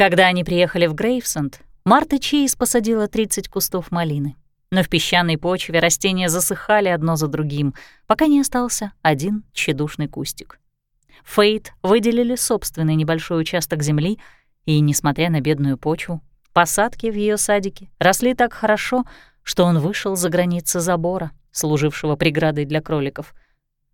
Когда они приехали в Грейвсенд, Марта Чейз посадила 30 кустов малины. Но в песчаной почве растения засыхали одно за другим, пока не остался один тщедушный кустик. Фейт выделили собственный небольшой участок земли, и, несмотря на бедную почву, посадки в ее садике росли так хорошо, что он вышел за границы забора, служившего преградой для кроликов.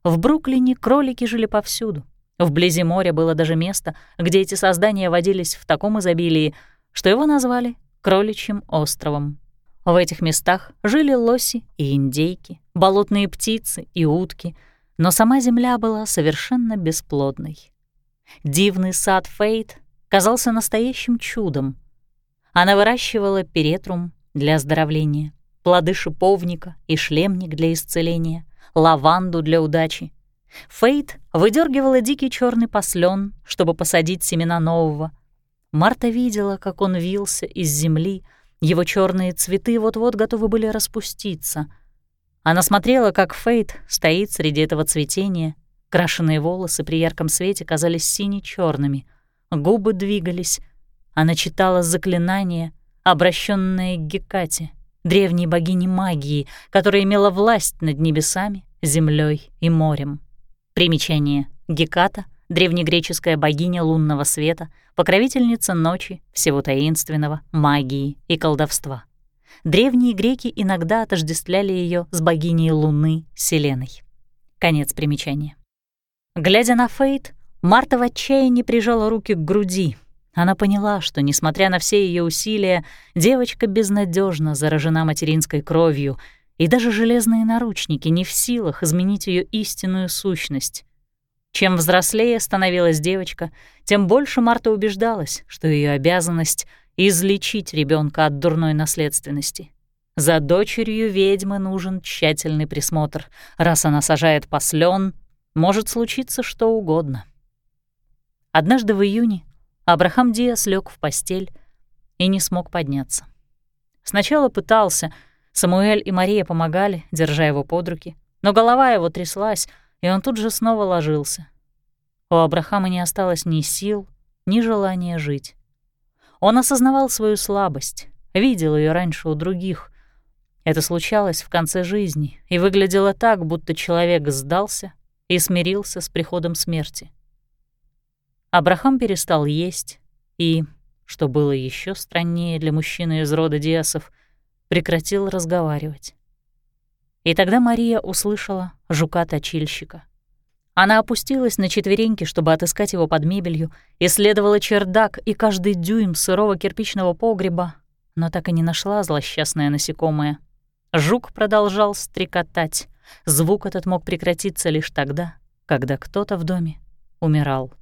В Бруклине кролики жили повсюду. Вблизи моря было даже место, где эти создания водились в таком изобилии, что его назвали Кроличьим островом. В этих местах жили лоси и индейки, болотные птицы и утки, но сама земля была совершенно бесплодной. Дивный сад Фейт казался настоящим чудом. Она выращивала перетрум для оздоровления, плоды шиповника и шлемник для исцеления, лаванду для удачи. Фейт выдергивала дикий черный послен, чтобы посадить семена нового. Марта видела, как он вился из земли, его черные цветы вот-вот готовы были распуститься. Она смотрела, как Фейт стоит среди этого цветения. Крашеные волосы при ярком свете казались сине черными губы двигались. Она читала заклинание, обращенное к Гекате, древней богине магии, которая имела власть над небесами, землей и морем. Примечание. Геката — древнегреческая богиня лунного света, покровительница ночи, всего таинственного, магии и колдовства. Древние греки иногда отождествляли ее с богиней Луны, Селеной. Конец примечания. Глядя на Фейт, Марта в отчаянии прижала руки к груди. Она поняла, что, несмотря на все ее усилия, девочка безнадежно заражена материнской кровью, и даже железные наручники не в силах изменить ее истинную сущность. Чем взрослее становилась девочка, тем больше Марта убеждалась, что ее обязанность — излечить ребенка от дурной наследственности. За дочерью ведьмы нужен тщательный присмотр. Раз она сажает послен, может случиться что угодно. Однажды в июне Абрахам Диас лег в постель и не смог подняться. Сначала пытался, Самуэль и Мария помогали, держа его под руки, но голова его тряслась, и он тут же снова ложился. У Абрахама не осталось ни сил, ни желания жить. Он осознавал свою слабость, видел ее раньше у других. Это случалось в конце жизни и выглядело так, будто человек сдался и смирился с приходом смерти. Абрахам перестал есть и, что было еще страннее для мужчины из рода Диасов, прекратил разговаривать. И тогда Мария услышала жука-точильщика. Она опустилась на четвереньки, чтобы отыскать его под мебелью, исследовала чердак и каждый дюйм сырого кирпичного погреба, но так и не нашла злосчастное насекомое. Жук продолжал стрекотать. Звук этот мог прекратиться лишь тогда, когда кто-то в доме умирал.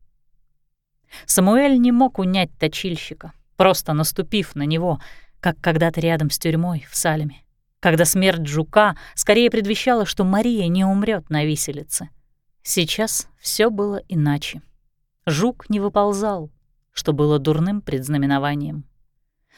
Самуэль не мог унять точильщика, просто наступив на него, как когда-то рядом с тюрьмой в Салеме, когда смерть жука скорее предвещала, что Мария не умрет на виселице. Сейчас все было иначе. Жук не выползал, что было дурным предзнаменованием.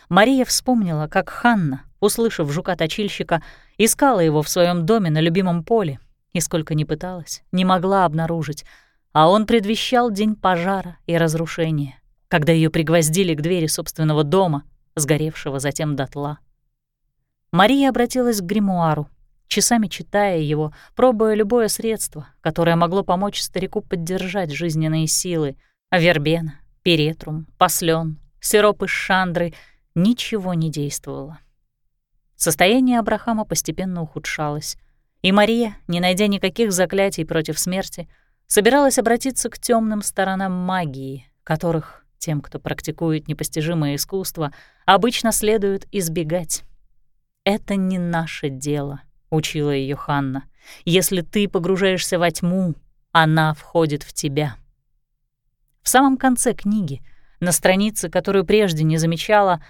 Мария вспомнила, как Ханна, услышав жука-точильщика, искала его в своем доме на любимом поле, и сколько ни пыталась, не могла обнаружить — а он предвещал день пожара и разрушения, когда ее пригвоздили к двери собственного дома, сгоревшего затем дотла. Мария обратилась к гримуару, часами читая его, пробуя любое средство, которое могло помочь старику поддержать жизненные силы. Вербена, перетрум, послен, сироп из шандры — ничего не действовало. Состояние Абрахама постепенно ухудшалось, и Мария, не найдя никаких заклятий против смерти, собиралась обратиться к темным сторонам магии, которых тем, кто практикует непостижимое искусство, обычно следует избегать. «Это не наше дело», — учила ее Ханна. «Если ты погружаешься во тьму, она входит в тебя». В самом конце книги, на странице, которую прежде не замечала,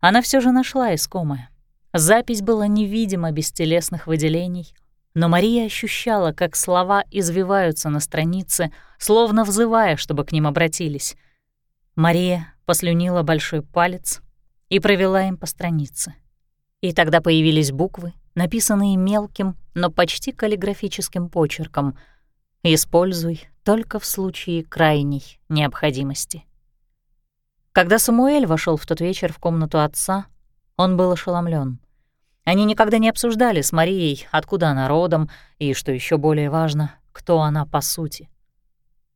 она все же нашла искомое. Запись была невидима без телесных выделений, но Мария ощущала, как слова извиваются на странице, словно взывая, чтобы к ним обратились. Мария послюнила большой палец и провела им по странице. И тогда появились буквы, написанные мелким, но почти каллиграфическим почерком «Используй только в случае крайней необходимости». Когда Самуэль вошел в тот вечер в комнату отца, он был ошеломлен. Они никогда не обсуждали с Марией, откуда она родом и, что еще более важно, кто она по сути.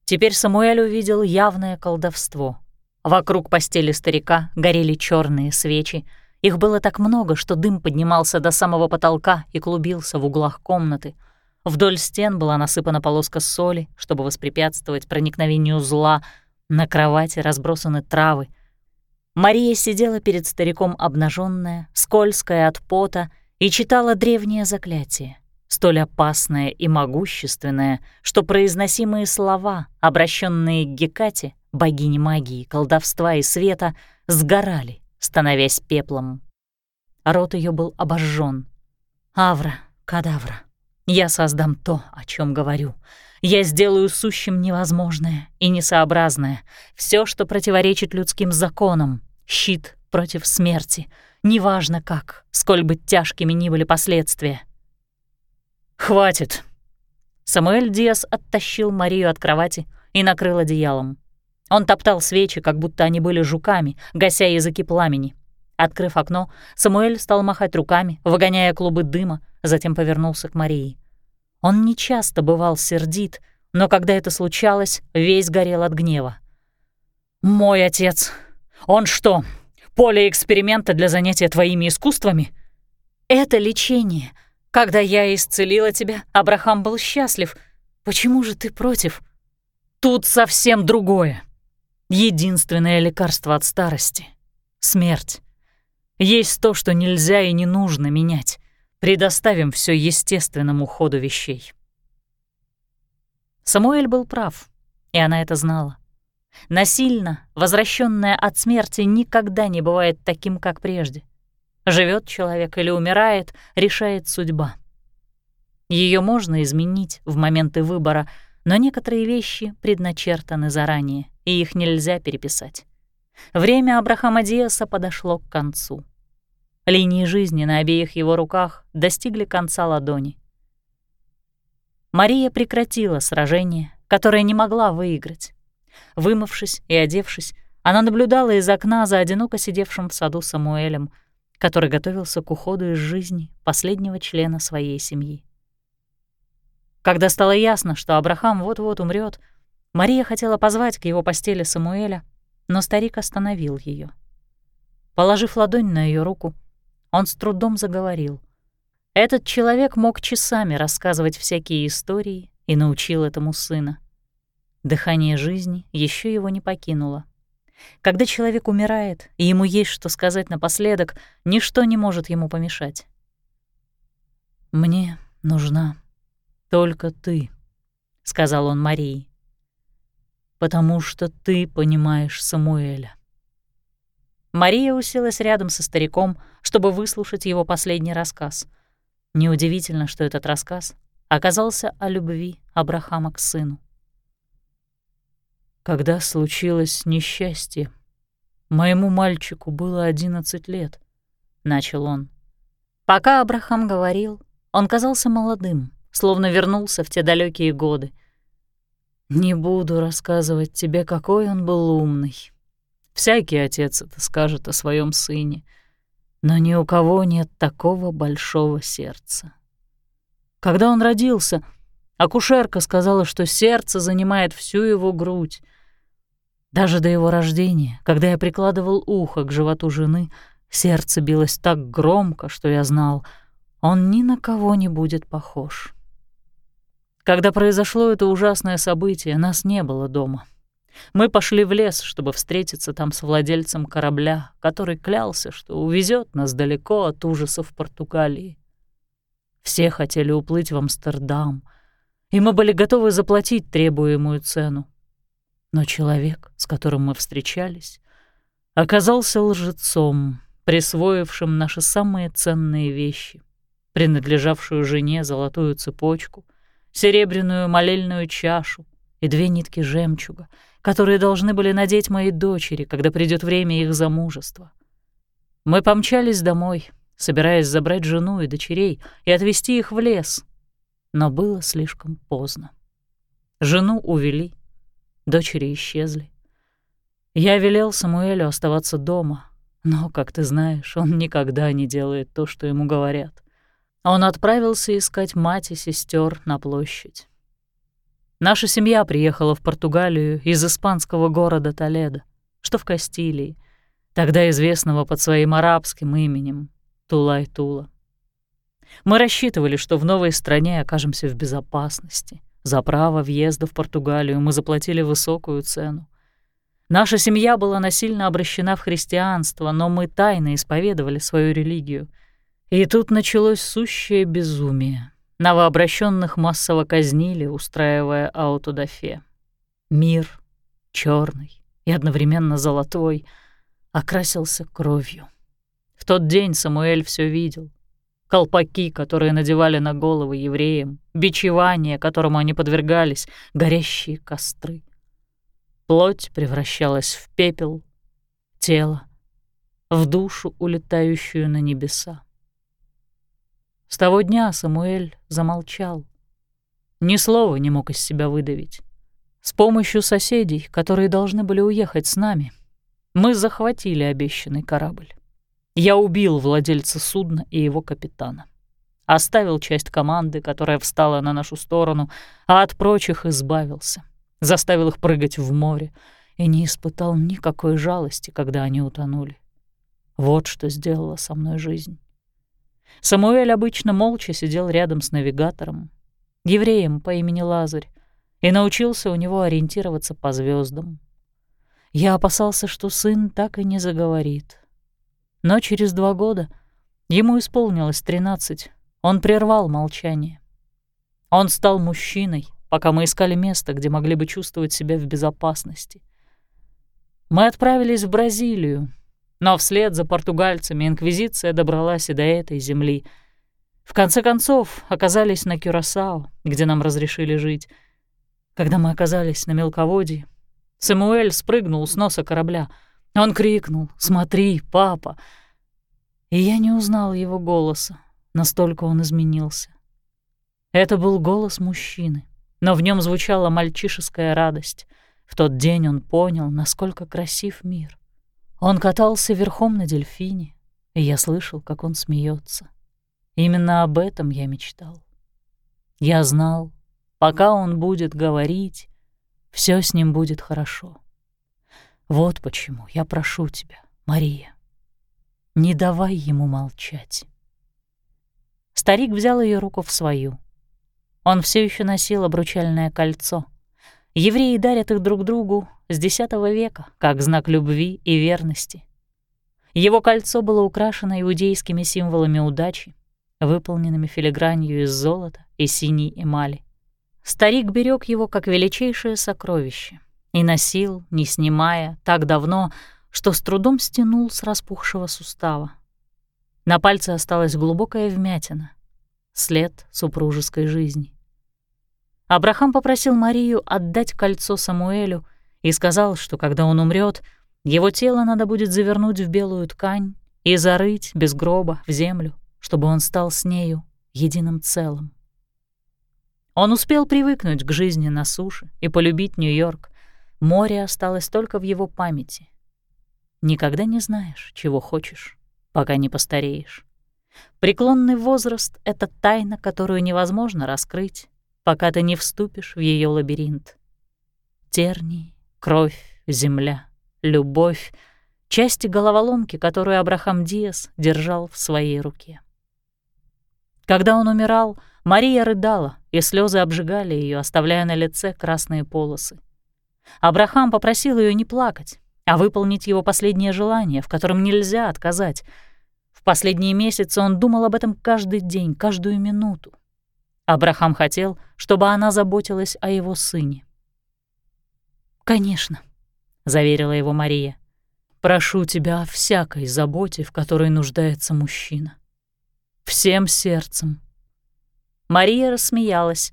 Теперь Самуэль увидел явное колдовство. Вокруг постели старика горели черные свечи. Их было так много, что дым поднимался до самого потолка и клубился в углах комнаты. Вдоль стен была насыпана полоска соли, чтобы воспрепятствовать проникновению зла — на кровати разбросаны травы. Мария сидела перед стариком обнаженная, скользкая от пота, и читала древнее заклятие, столь опасное и могущественное, что произносимые слова, обращенные к Гекате, богине магии, колдовства и света, сгорали, становясь пеплом. Рот ее был обожжен. «Авра, кадавра, я создам то, о чем говорю. Я сделаю сущим невозможное и несообразное, все, что противоречит людским законам, щит против смерти, неважно как, сколь бы тяжкими ни были последствия. «Хватит!» Самуэль Диас оттащил Марию от кровати и накрыл одеялом. Он топтал свечи, как будто они были жуками, гася языки пламени. Открыв окно, Самуэль стал махать руками, выгоняя клубы дыма, затем повернулся к Марии. Он нечасто бывал сердит, но когда это случалось, весь горел от гнева. «Мой отец! Он что, поле эксперимента для занятия твоими искусствами?» «Это лечение. Когда я исцелила тебя, Абрахам был счастлив. Почему же ты против?» «Тут совсем другое. Единственное лекарство от старости — смерть. Есть то, что нельзя и не нужно менять. Предоставим все естественному ходу вещей. Самуэль был прав, и она это знала. Насильно, возвращенная от смерти, никогда не бывает таким, как прежде. Живет человек или умирает, решает судьба. Ее можно изменить в моменты выбора, но некоторые вещи предначертаны заранее, и их нельзя переписать. Время Абрахама Диаса подошло к концу. Линии жизни на обеих его руках достигли конца ладони. Мария прекратила сражение, которое не могла выиграть. Вымывшись и одевшись, она наблюдала из окна за одиноко сидевшим в саду Самуэлем, который готовился к уходу из жизни последнего члена своей семьи. Когда стало ясно, что Абрахам вот-вот умрет, Мария хотела позвать к его постели Самуэля, но старик остановил ее. Положив ладонь на ее руку, он с трудом заговорил. Этот человек мог часами рассказывать всякие истории и научил этому сына. Дыхание жизни еще его не покинуло. Когда человек умирает, и ему есть что сказать напоследок, ничто не может ему помешать. «Мне нужна только ты», — сказал он Марии, «потому что ты понимаешь Самуэля». Мария уселась рядом со стариком, чтобы выслушать его последний рассказ. Неудивительно, что этот рассказ оказался о любви Абрахама к сыну. Когда случилось несчастье, моему мальчику было одиннадцать лет, — начал он. Пока Абрахам говорил, он казался молодым, словно вернулся в те далекие годы. Не буду рассказывать тебе, какой он был умный, Всякий отец это скажет о своем сыне, но ни у кого нет такого большого сердца. Когда он родился, акушерка сказала, что сердце занимает всю его грудь. Даже до его рождения, когда я прикладывал ухо к животу жены, сердце билось так громко, что я знал, он ни на кого не будет похож. Когда произошло это ужасное событие, нас не было дома — мы пошли в лес, чтобы встретиться там с владельцем корабля, который клялся, что увезет нас далеко от ужасов Португалии. Все хотели уплыть в Амстердам, и мы были готовы заплатить требуемую цену. Но человек, с которым мы встречались, оказался лжецом, присвоившим наши самые ценные вещи, принадлежавшую жене золотую цепочку, серебряную молельную чашу и две нитки жемчуга — которые должны были надеть мои дочери, когда придет время их замужества. Мы помчались домой, собираясь забрать жену и дочерей и отвезти их в лес, но было слишком поздно. Жену увели, дочери исчезли. Я велел Самуэлю оставаться дома, но, как ты знаешь, он никогда не делает то, что ему говорят. Он отправился искать мать и сестер на площадь. Наша семья приехала в Португалию из испанского города Толедо, что в Кастилии, тогда известного под своим арабским именем Тулай-Тула. Мы рассчитывали, что в новой стране окажемся в безопасности. За право въезда в Португалию мы заплатили высокую цену. Наша семья была насильно обращена в христианство, но мы тайно исповедовали свою религию. И тут началось сущее безумие. Новообращенных массово казнили, устраивая аутодафе. Мир, черный и одновременно золотой, окрасился кровью. В тот день Самуэль все видел. Колпаки, которые надевали на головы евреям, бичевание, которому они подвергались, горящие костры. Плоть превращалась в пепел, тело — в душу, улетающую на небеса. С того дня Самуэль замолчал. Ни слова не мог из себя выдавить. С помощью соседей, которые должны были уехать с нами, мы захватили обещанный корабль. Я убил владельца судна и его капитана. Оставил часть команды, которая встала на нашу сторону, а от прочих избавился — заставил их прыгать в море и не испытал никакой жалости, когда они утонули. Вот что сделала со мной жизнь. Самуэль обычно молча сидел рядом с навигатором, евреем по имени Лазарь, и научился у него ориентироваться по звездам. Я опасался, что сын так и не заговорит. Но через два года ему исполнилось тринадцать, он прервал молчание. Он стал мужчиной, пока мы искали место, где могли бы чувствовать себя в безопасности. Мы отправились в Бразилию, но вслед за португальцами Инквизиция добралась и до этой земли. В конце концов, оказались на Кюрасао, где нам разрешили жить. Когда мы оказались на мелководье, Самуэль спрыгнул с носа корабля. Он крикнул «Смотри, папа!» И я не узнал его голоса, настолько он изменился. Это был голос мужчины но в нем звучала мальчишеская радость. В тот день он понял, насколько красив мир. Он катался верхом на дельфине, и я слышал, как он смеется. Именно об этом я мечтал. Я знал, пока он будет говорить, все с ним будет хорошо. Вот почему я прошу тебя, Мария, не давай ему молчать. Старик взял ее руку в свою — он все еще носил обручальное кольцо. Евреи дарят их друг другу с X века, как знак любви и верности. Его кольцо было украшено иудейскими символами удачи, выполненными филигранью из золота и синей эмали. Старик берег его как величайшее сокровище и носил, не снимая, так давно, что с трудом стянул с распухшего сустава. На пальце осталась глубокая вмятина, след супружеской жизни. Абрахам попросил Марию отдать кольцо Самуэлю и сказал, что когда он умрет, его тело надо будет завернуть в белую ткань и зарыть без гроба в землю, чтобы он стал с нею единым целым. Он успел привыкнуть к жизни на суше и полюбить Нью-Йорк. Море осталось только в его памяти. Никогда не знаешь, чего хочешь, пока не постареешь. Преклонный возраст — это тайна, которую невозможно раскрыть, пока ты не вступишь в ее лабиринт. Тернии, кровь, земля, любовь — части головоломки, которую Абрахам Диас держал в своей руке. Когда он умирал, Мария рыдала, и слезы обжигали ее, оставляя на лице красные полосы. Абрахам попросил ее не плакать, а выполнить его последнее желание, в котором нельзя отказать. В последние месяцы он думал об этом каждый день, каждую минуту. Абрахам хотел, чтобы она заботилась о его сыне. «Конечно», — заверила его Мария. «Прошу тебя о всякой заботе, в которой нуждается мужчина. Всем сердцем». Мария рассмеялась.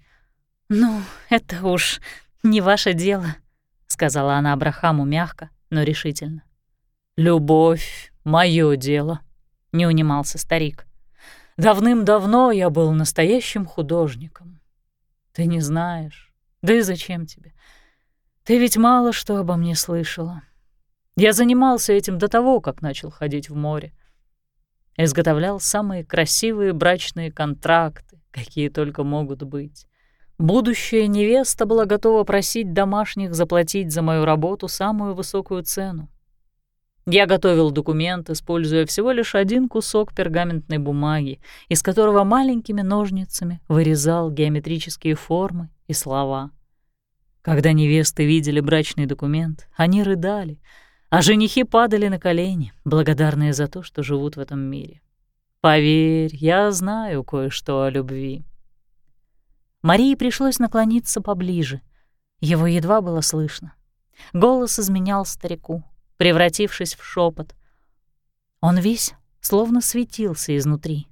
«Ну, это уж не ваше дело», — сказала она Абрахаму мягко, но решительно. «Любовь — мое дело», — не унимался старик. Давным-давно я был настоящим художником. Ты не знаешь. Да и зачем тебе? Ты ведь мало что обо мне слышала. Я занимался этим до того, как начал ходить в море. Изготовлял самые красивые брачные контракты, какие только могут быть. Будущая невеста была готова просить домашних заплатить за мою работу самую высокую цену. Я готовил документ, используя всего лишь один кусок пергаментной бумаги, из которого маленькими ножницами вырезал геометрические формы и слова. Когда невесты видели брачный документ, они рыдали, а женихи падали на колени, благодарные за то, что живут в этом мире. Поверь, я знаю кое-что о любви. Марии пришлось наклониться поближе. Его едва было слышно. Голос изменял старику, превратившись в шепот. Он весь словно светился изнутри.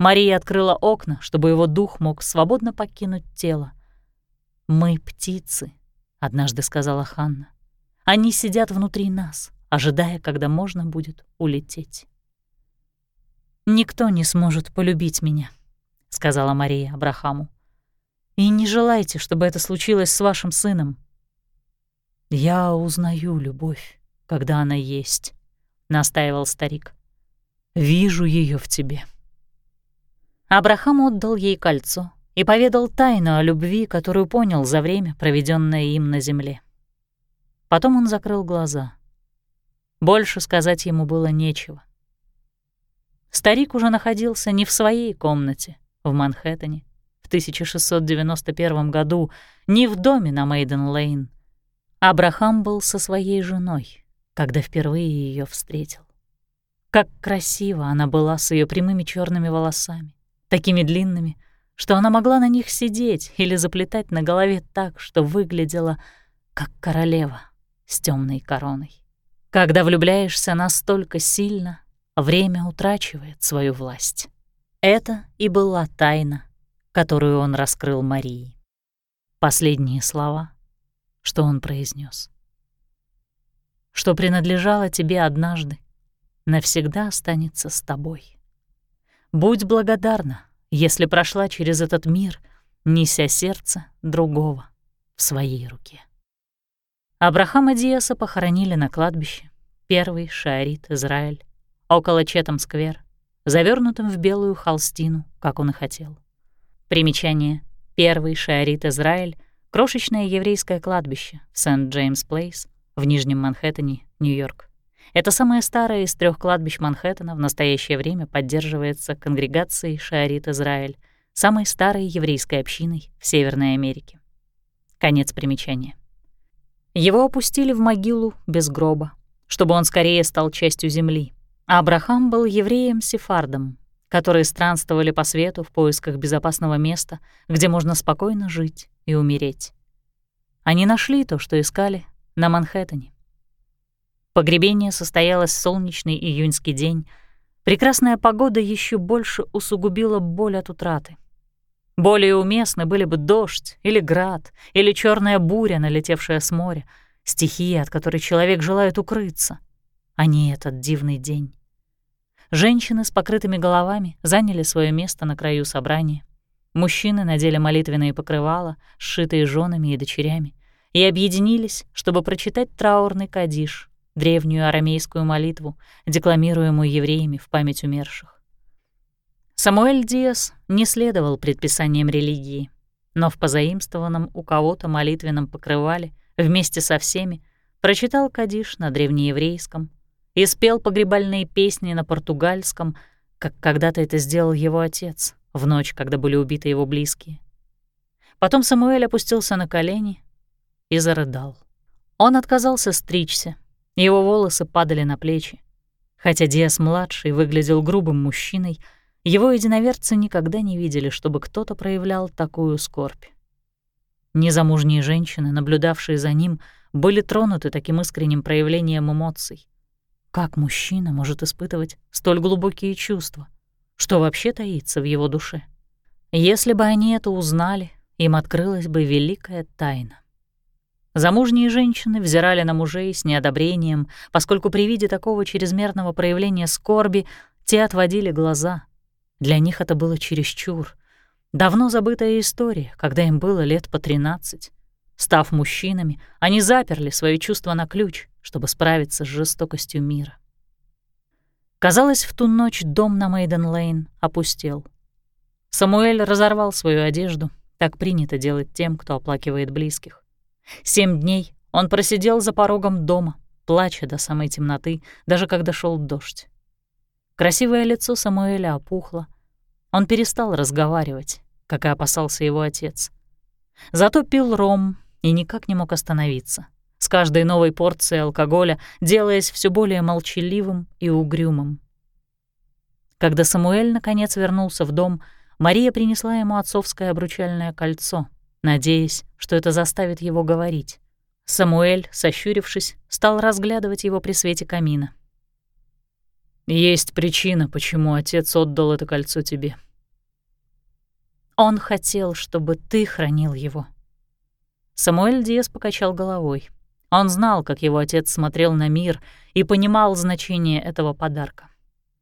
Мария открыла окна, чтобы его дух мог свободно покинуть тело. «Мы птицы», — однажды сказала Ханна. «Они сидят внутри нас, ожидая, когда можно будет улететь». «Никто не сможет полюбить меня», — сказала Мария Абрахаму. «И не желайте, чтобы это случилось с вашим сыном». «Я узнаю любовь», когда она есть», — настаивал старик. «Вижу ее в тебе». Абрахам отдал ей кольцо и поведал тайну о любви, которую понял за время, проведенное им на земле. Потом он закрыл глаза. Больше сказать ему было нечего. Старик уже находился не в своей комнате в Манхэттене в 1691 году, не в доме на Мейден-Лейн. Абрахам был со своей женой, когда впервые ее встретил. Как красиво она была с ее прямыми черными волосами, такими длинными, что она могла на них сидеть или заплетать на голове так, что выглядела как королева с темной короной. Когда влюбляешься настолько сильно, время утрачивает свою власть. Это и была тайна, которую он раскрыл Марии. Последние слова, что он произнес что принадлежало тебе однажды, навсегда останется с тобой. Будь благодарна, если прошла через этот мир, неся сердце другого в своей руке. Абрахама Диаса похоронили на кладбище, Первый Шеарит Исраэль, около Чатем-сквер, завернутым в белую холстину, как он и хотел. Примечание. Первый Шеарит Исраэль — крошечное еврейское кладбище в Сент-Джеймс-Плейс, в Нижнем Манхэттене, Нью-Йорк. Это самое старое из трех кладбищ Манхэттена в настоящее время поддерживается конгрегацией Шеарит Исраэль, самой старой еврейской общиной в Северной Америке. Конец примечания. Его опустили в могилу без гроба, чтобы он скорее стал частью земли. А Абрахам был евреем-сефардом, которые странствовали по свету в поисках безопасного места, где можно спокойно жить и умереть. Они нашли то, что искали, на Манхэттене. Погребение состоялось в солнечный июньский день. Прекрасная погода еще больше усугубила боль от утраты. Более уместны были бы дождь или град, или черная буря, налетевшая с моря, стихия, от которой человек желает укрыться, а не этот дивный день. Женщины с покрытыми головами заняли свое место на краю собрания. Мужчины надели молитвенные покрывала, сшитые женами и дочерями и объединились, чтобы прочитать траурный кадиш, древнюю арамейскую молитву, декламируемую евреями в память умерших. Самуэль Диас не следовал предписаниям религии, но в позаимствованном у кого-то молитвенном покрывале вместе со всеми прочитал кадиш на древнееврейском и спел погребальные песни на португальском, как когда-то это сделал его отец в ночь, когда были убиты его близкие. Потом Самуэль опустился на колени и зарыдал. Он отказался стричься, его волосы падали на плечи. Хотя Диас-младший выглядел грубым мужчиной, его единоверцы никогда не видели, чтобы кто-то проявлял такую скорбь. Незамужние женщины, наблюдавшие за ним, были тронуты таким искренним проявлением эмоций. Как мужчина может испытывать столь глубокие чувства? Что вообще таится в его душе? Если бы они это узнали, им открылась бы великая тайна. Замужние женщины взирали на мужей с неодобрением, поскольку при виде такого чрезмерного проявления скорби те отводили глаза. Для них это было чересчур. Давно забытая история, когда им было лет по 13. Став мужчинами, они заперли свои чувства на ключ чтобы справиться с жестокостью мира. Казалось, в ту ночь дом на Мейден-Лейн опустел. Самуэль разорвал свою одежду, так принято делать тем, кто оплакивает близких. Семь дней он просидел за порогом дома, плача до самой темноты, даже когда шел дождь. Красивое лицо Самуэля опухло. Он перестал разговаривать, как и опасался его отец. Зато пил ром и никак не мог остановиться, с каждой новой порцией алкоголя делаясь все более молчаливым и угрюмым. Когда Самуэль наконец вернулся в дом, Мария принесла ему отцовское обручальное кольцо, надеясь, что это заставит его говорить. Самуэль, сощурившись, стал разглядывать его при свете камина. «Есть причина, почему отец отдал это кольцо тебе». «Он хотел, чтобы ты хранил его». Самуэль Диас покачал головой. Он знал, как его отец смотрел на мир и понимал значение этого подарка.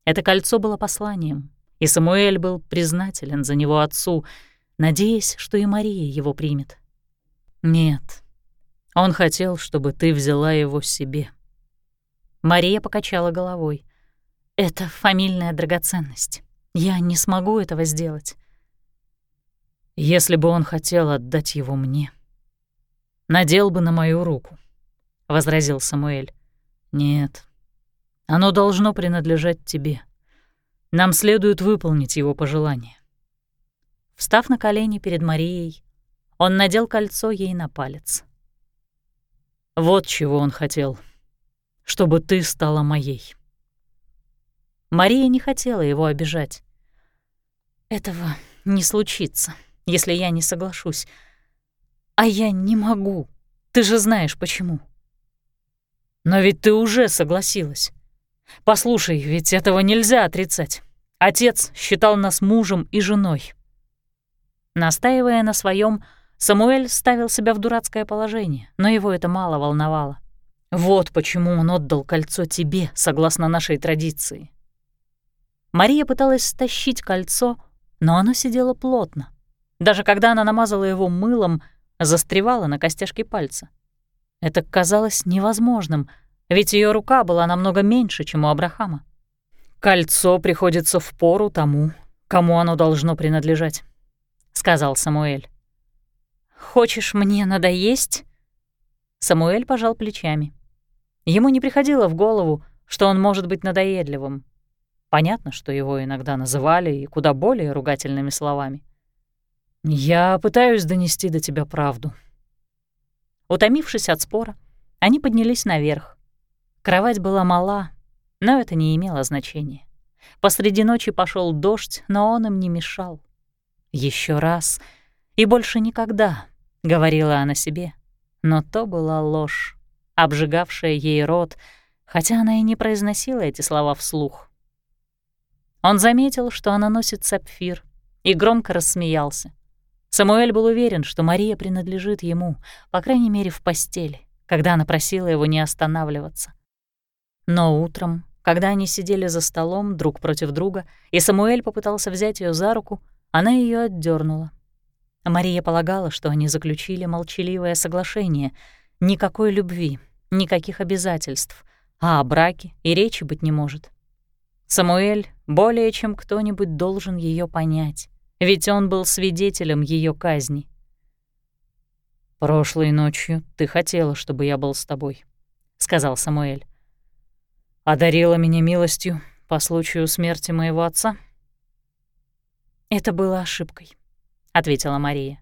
Это кольцо было посланием, и Самуэль был признателен за него отцу, надеясь, что и Мария его примет. «Нет, он хотел, чтобы ты взяла его себе». Мария покачала головой. «Это фамильная драгоценность. Я не смогу этого сделать». «Если бы он хотел отдать его мне, надел бы на мою руку», — возразил Самуэль. «Нет, оно должно принадлежать тебе. Нам следует выполнить его пожелание». Встав на колени перед Марией, он надел кольцо ей на палец. Вот чего он хотел. Чтобы ты стала моей. Мария не хотела его обижать. Этого не случится, если я не соглашусь. А я не могу. Ты же знаешь, почему. Но ведь ты уже согласилась. Послушай, ведь этого нельзя отрицать. Отец считал нас мужем и женой. Настаивая на своем, Самуэль ставил себя в дурацкое положение, но его это мало волновало. Вот почему он отдал кольцо тебе, согласно нашей традиции. Мария пыталась стащить кольцо, но оно сидело плотно. Даже когда она намазала его мылом, застревало на костяшке пальца. Это казалось невозможным, ведь ее рука была намного меньше, чем у Абрахама. «Кольцо приходится в пору тому, кому оно должно принадлежать», — сказал Самуэль. «Хочешь мне надоесть?» Самуэль пожал плечами. Ему не приходило в голову, что он может быть надоедливым. Понятно, что его иногда называли и куда более ругательными словами. «Я пытаюсь донести до тебя правду». Утомившись от спора, они поднялись наверх. Кровать была мала, но это не имело значения. Посреди ночи пошел дождь, но он им не мешал. Еще раз — и больше никогда, — говорила она себе. Но то была ложь, обжигавшая ей рот, хотя она и не произносила эти слова вслух. Он заметил, что она носит сапфир, и громко рассмеялся. Самуэль был уверен, что Мария принадлежит ему, по крайней мере, в постели, когда она просила его не останавливаться. Но утром, когда они сидели за столом друг против друга, и Самуэль попытался взять ее за руку, она ее отдернула. Мария полагала, что они заключили молчаливое соглашение. Никакой любви, никаких обязательств, а о браке и речи быть не может. Самуэль более чем кто-нибудь должен ее понять, ведь он был свидетелем ее казни. «Прошлой ночью ты хотела, чтобы я был с тобой», — сказал Самуэль. «Одарила меня милостью по случаю смерти моего отца?» Это было ошибкой ответила Мария.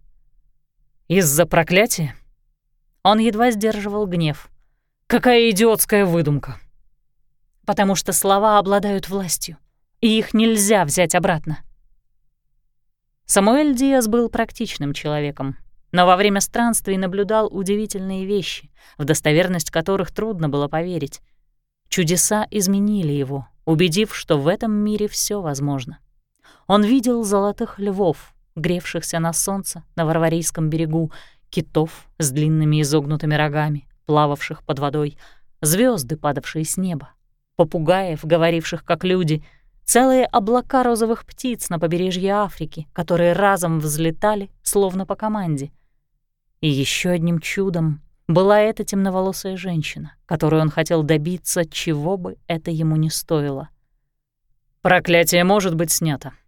Из-за проклятия? Он едва сдерживал гнев. Какая идиотская выдумка. Потому что слова обладают властью, и их нельзя взять обратно. Самуэль Диас был практичным человеком, но во время странствий наблюдал удивительные вещи, в достоверность которых трудно было поверить. Чудеса изменили его, убедив, что в этом мире все возможно. Он видел золотых львов, гревшихся на солнце на Варварийском берегу, китов с длинными изогнутыми рогами, плававших под водой, звезды, падавшие с неба, попугаев, говоривших как люди, целые облака розовых птиц на побережье Африки, которые разом взлетали, словно по команде. И еще одним чудом была эта темноволосая женщина, которую он хотел добиться, чего бы это ему не стоило. «Проклятие может быть снято», —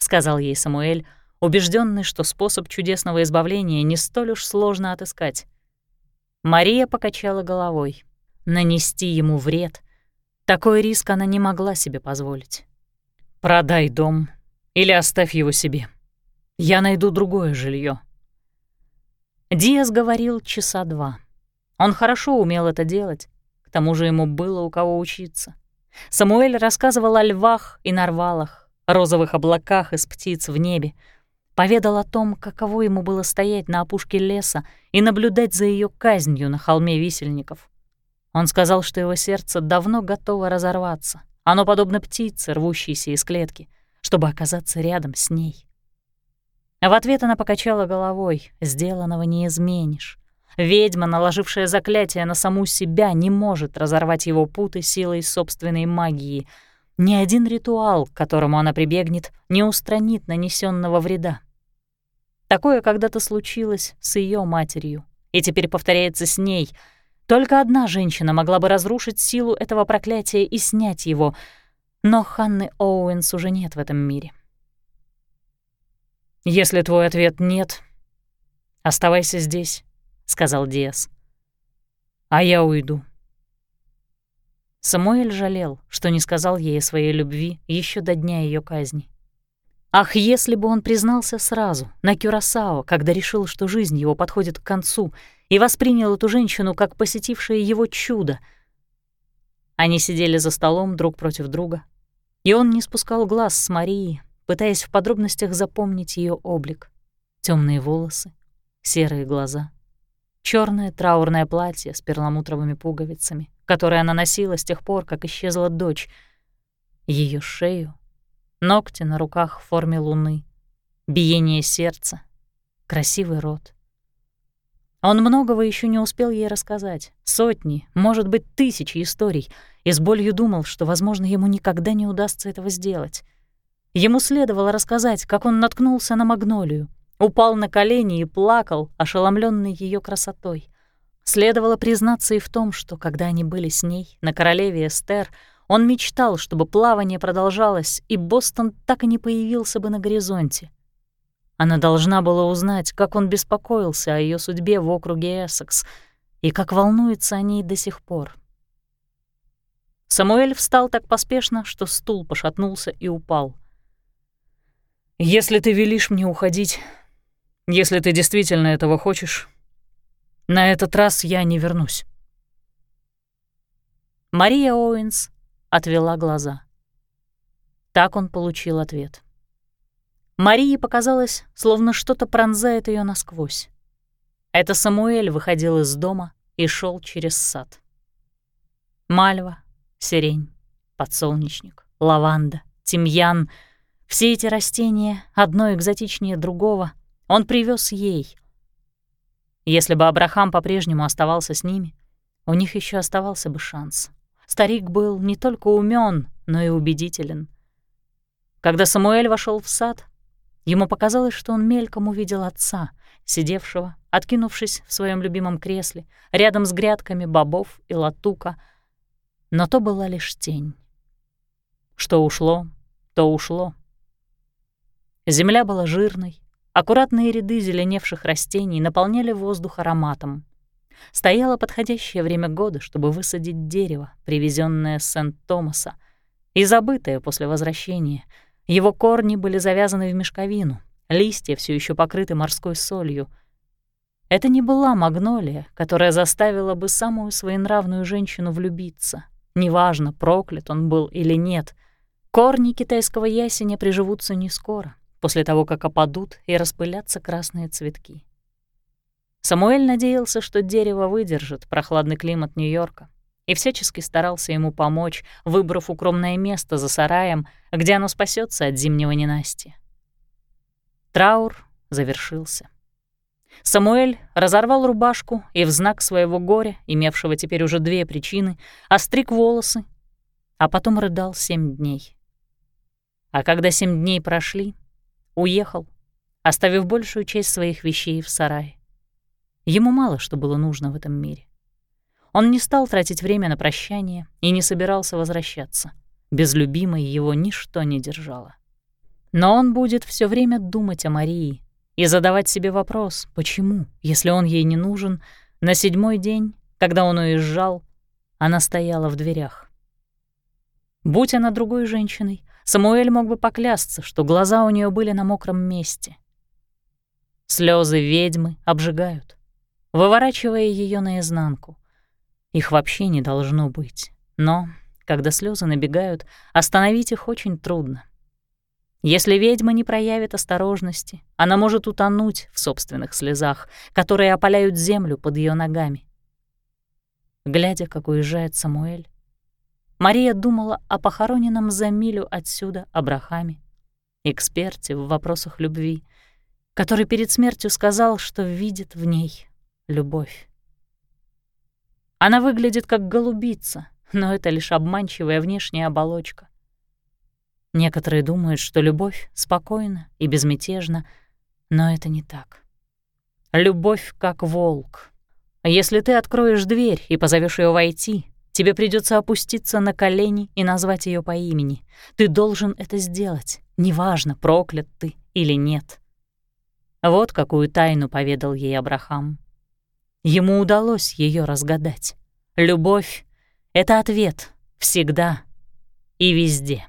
сказал ей Самуэль, убежденный, что способ чудесного избавления не столь уж сложно отыскать. Мария покачала головой. Нанести ему вред — такой риск она не могла себе позволить. «Продай дом или оставь его себе. Я найду другое жилье. Диас говорил часа два. Он хорошо умел это делать, к тому же ему было у кого учиться. Самуэль рассказывал о львах и нарвалах, розовых облаках из птиц в небе, поведал о том, каково ему было стоять на опушке леса и наблюдать за ее казнью на холме висельников. Он сказал, что его сердце давно готово разорваться. Оно подобно птице, рвущейся из клетки, чтобы оказаться рядом с ней. В ответ она покачала головой, сделанного не изменишь. Ведьма, наложившая заклятие на саму себя, не может разорвать его путы силой собственной магии. Ни один ритуал, к которому она прибегнет, не устранит нанесенного вреда. Такое когда-то случилось с ее матерью, и теперь повторяется с ней. Только одна женщина могла бы разрушить силу этого проклятия и снять его, но Ханны Оуэнс уже нет в этом мире. «Если твой ответ нет, оставайся здесь», — сказал Диас. «А я уйду». Самуэль жалел, что не сказал ей о своей любви еще до дня ее казни. Ах, если бы он признался сразу, на Кюрасао, когда решил, что жизнь его подходит к концу, и воспринял эту женщину как посетившее его чудо. Они сидели за столом друг против друга, и он не спускал глаз с Марии, пытаясь в подробностях запомнить ее облик. Темные волосы, серые глаза, черное траурное платье с перламутровыми пуговицами, которое она носила с тех пор, как исчезла дочь, ее шею, ногти на руках в форме луны, биение сердца, красивый рот. Он многого еще не успел ей рассказать. Сотни, может быть, тысячи историй. И с болью думал, что, возможно, ему никогда не удастся этого сделать. Ему следовало рассказать, как он наткнулся на магнолию, упал на колени и плакал, ошеломленный ее красотой. Следовало признаться и в том, что, когда они были с ней на королеве Эстер, он мечтал, чтобы плавание продолжалось, и Бостон так и не появился бы на горизонте. Она должна была узнать, как он беспокоился о ее судьбе в округе Эссекс и как волнуется о ней до сих пор. Самуэль встал так поспешно, что стул пошатнулся и упал. «Если ты велишь мне уходить, если ты действительно этого хочешь, на этот раз я не вернусь». Мария Оуэнс отвела глаза. Так он получил ответ. Марии показалось, словно что-то пронзает ее насквозь. Это Самуэль выходил из дома и шел через сад. Мальва, сирень, подсолнечник, лаванда, тимьян — все эти растения, одно экзотичнее другого, он привез ей. Если бы Абрахам по-прежнему оставался с ними, у них еще оставался бы шанс. Старик был не только умен, но и убедителен. Когда Самуэль вошел в сад, ему показалось, что он мельком увидел отца, сидевшего, откинувшись в своем любимом кресле, рядом с грядками бобов и латука, но то была лишь тень. Что ушло, то ушло. Земля была жирной, аккуратные ряды зеленевших растений наполняли воздух ароматом. Стояло подходящее время года, чтобы высадить дерево, привезенное с Сент-Томаса, и забытое после возвращения. Его корни были завязаны в мешковину, листья все еще покрыты морской солью. Это не была магнолия, которая заставила бы самую своенравную женщину влюбиться. Неважно, проклят он был или нет. Корни китайского ясеня приживутся не скоро, после того, как опадут и распылятся красные цветки. Самуэль надеялся, что дерево выдержит прохладный климат Нью-Йорка, и всячески старался ему помочь, выбрав укромное место за сараем, где оно спасется от зимнего ненастья. Траур завершился. Самуэль разорвал рубашку и в знак своего горя, имевшего теперь уже две причины, остриг волосы, а потом рыдал семь дней. А когда семь дней прошли, уехал, оставив большую часть своих вещей в сарае. Ему мало что было нужно в этом мире. Он не стал тратить время на прощание и не собирался возвращаться. Без любимой его ничто не держало. Но он будет все время думать о Марии и задавать себе вопрос, почему, если он ей не нужен, на седьмой день, когда он уезжал, она стояла в дверях. Будь она другой женщиной, Самуэль мог бы поклясться, что глаза у нее были на мокром месте. Слезы ведьмы обжигают, выворачивая ее наизнанку. Их вообще не должно быть, но, когда слезы набегают, остановить их очень трудно. Если ведьма не проявит осторожности, она может утонуть в собственных слезах, которые опаляют землю под ее ногами. Глядя, как уезжает Самуэль, Мария думала о похороненном за милю отсюда Абрахаме, эксперте в вопросах любви, который перед смертью сказал, что видит в ней любовь. Она выглядит как голубица, но это лишь обманчивая внешняя оболочка. Некоторые думают, что любовь спокойна и безмятежна, но это не так. Любовь как волк. Если ты откроешь дверь и позовешь ее войти, Тебе придется опуститься на колени и назвать ее по имени. Ты должен это сделать, неважно, проклят ты или нет. Вот какую тайну поведал ей Абрахам. Ему удалось ее разгадать. Любовь — это ответ всегда и везде.